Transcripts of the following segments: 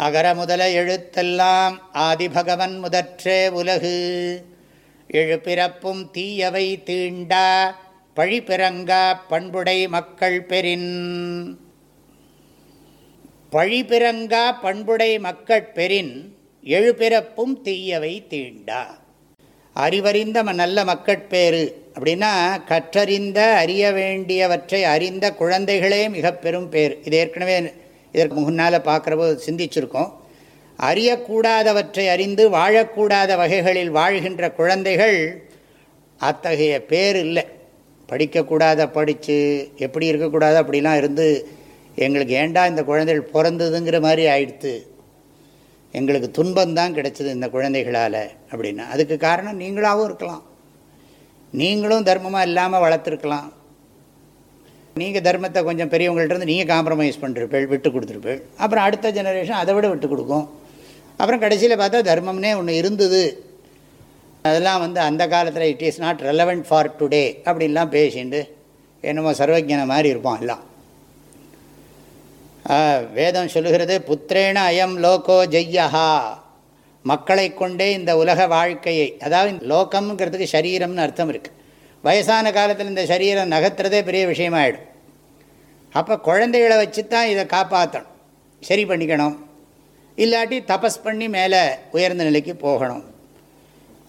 அகர முதல எழுத்தெல்லாம் ஆதிபகவன் முதற்றே உலகு. எழுபிறப்பும் தீயவை தீண்டா பழிபிறங்கா பண்புடை மக்கள் பெறின். பழிபிறங்கா பண்புடை மக்கள் பெறின் எழுபிறப்பும் தீயவை தீண்டா. அறிவறிந்த நல்ல மக்கட்பேறு அப்படின்னா கற்றறிந்த அறிய வேண்டியவற்றை அறிந்த குழந்தைகளே மிக பெரும் பேர். இது ஏற்கனவே இதற்கு முன்னால் பார்க்குறப்போ சிந்திச்சிருக்கோம். அறியக்கூடாதவற்றை அறிந்து வாழக்கூடாத வகைகளில் வாழ்கின்ற குழந்தைகள் அத்தகைய பேர் இல்லை. படிக்கக்கூடாத படித்து எப்படி இருக்கக்கூடாது அப்படிலாம் இருந்து எங்களுக்கு ஏண்டா இந்த குழந்தைகள் பிறந்ததுங்கிற மாதிரி ஆயிடுத்து. எங்களுக்கு துன்பம்தான் கிடைச்சது இந்த குழந்தைகளால் அப்படின்னா. அதுக்கு காரணம் நீங்களாகவும் இருக்கலாம். நீங்களும் தர்மமாக இல்லாமல் வளர்த்துருக்கலாம். நீங்கள் தர்மத்தை கொஞ்சம் பெரியவங்கள்ட்ட நீங்கள் காம்ப்ரமைஸ் பண்ணிருப்பேள் விட்டு கொடுத்துருப்பேள் அப்புறம் அடுத்த ஜெனரேஷன் அதை விட விட்டு கொடுக்கும். அப்புறம் கடைசியில் பார்த்தா தர்மம்னே ஒன்று இருந்தது. அதெல்லாம் வந்து அந்த காலத்தில் it is not relevant for today அப்படின்லாம் பேசிண்டு என்னமோ சர்வஜன மாதிரி இருப்போம் எல்லாம். வேதம் சொல்லுகிறது புத்திரேன அயம் லோகோ ஜெய்யஹா. மக்களை கொண்டே இந்த உலக வாழ்க்கையை அதாவது லோகம்ங்கிறதுக்கு சரீரம்னு அர்த்தம் இருக்குது வயசான காலத்தில் இந்த சரீரம் நகர்த்துறதே பெரிய விஷயமாயிடும். அப்போ குழந்தைகளை வச்சு தான் இதை காப்பாற்றணும் சரி பண்ணிக்கணும். இல்லாட்டி தபஸ் பண்ணி மேலே உயர்ந்த நிலைக்கு போகணும்.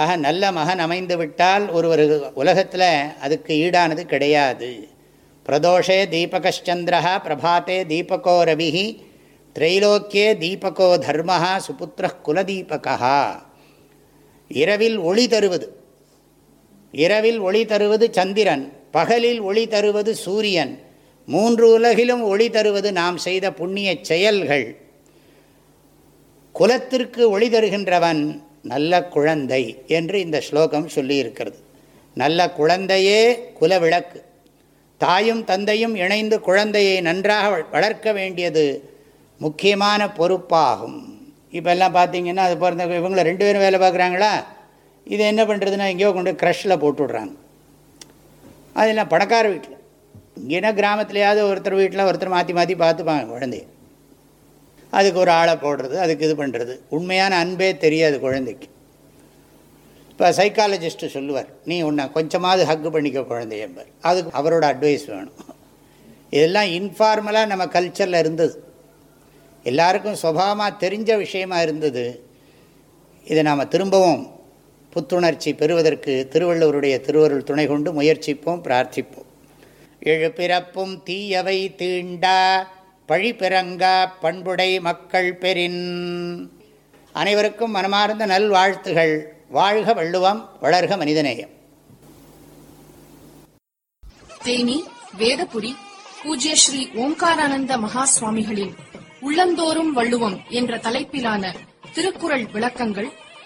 ஆக நல்ல மகன் அமைந்து விட்டால் ஒருவர் உலகத்தில் அதுக்கு ஈடானது கிடையாது. பிரதோஷே தீபகச்சந்திரா பிரபாத்தே தீபகோ ரவி திரைலோக்கியே தீபகோ தர்மஹா சுபுத்திர குலதீபகா இரவில் ஒளி தருவது. இரவில் ஒளி தருவது சந்திரன் பகலில் ஒளி தருவது சூரியன் மூன்று உலகிலும் ஒளி தருவது நாம் செய்த புண்ணிய செயல்கள். குலத்திற்கு ஒளி தருகின்றவன் நல்ல குழந்தை என்று இந்த ஸ்லோகம் சொல்லியிருக்கிறது. நல்ல குழந்தையே குலவிளக்கு. தாயும் தந்தையும் இணைந்து குழந்தையை நன்றாக வளர்க்க வேண்டியது முக்கியமான பொறுப்பாகும். இப்போ எல்லாம் பார்த்தீங்கன்னா அது பிறந்த இவங்களை ரெண்டு பேரும் வேலை பார்க்குறாங்களா? இது என்ன பண்ணுறதுன்னா எங்கேயோ கொண்டு க்ரஷில் போட்டு விட்றாங்க. அதெல்லாம் பணக்கார வீட்டில். இங்கேனா கிராமத்துலையாவது ஒருத்தர் வீட்டில் ஒருத்தர் மாற்றி மாற்றி பார்த்துப்பாங்க குழந்தைய. அதுக்கு ஒரு ஆளை போடுறது அதுக்கு இது பண்ணுறது உண்மையான அன்பே தெரியாது குழந்தைக்கு. இப்போ சைக்காலஜிஸ்ட்டு சொல்லுவார் நீ உன்னை கொஞ்சமாவது ஹக்கு பண்ணிக்க குழந்தையம்பார் அதுக்கு அவரோட அட்வைஸ் வேணும். இதெல்லாம் இன்ஃபார்மலாக நம்ம கல்ச்சரில் இருந்தது. எல்லாருக்கும் சுபாவமாக தெரிஞ்ச விஷயமா இருந்தது. இதை நாம் திரும்பவும் புத்துணர்ச்சி பெறுவதற்கு திருவள்ளுவருடைய திருவருள் துணை கொண்டு முயற்சிப்போம் பிரார்த்திப்போம். எழுபிறப்பும் தீயவை தீண்டா பழிபிறங்கா பண்புடை மக்கள் பெறின். அனைவருக்கும் மனமார்ந்த நல்வாழ்த்துகள். வாழ்க வள்ளுவம் வளர்க மனிதநேயம். தேனி வேதபுரி பூஜ்ய ஸ்ரீ ஓம்காரானந்த மகா சுவாமிகளின் உள்ளந்தோறும் வள்ளுவம் என்ற தலைப்பிலான திருக்குறள் விளக்கங்கள்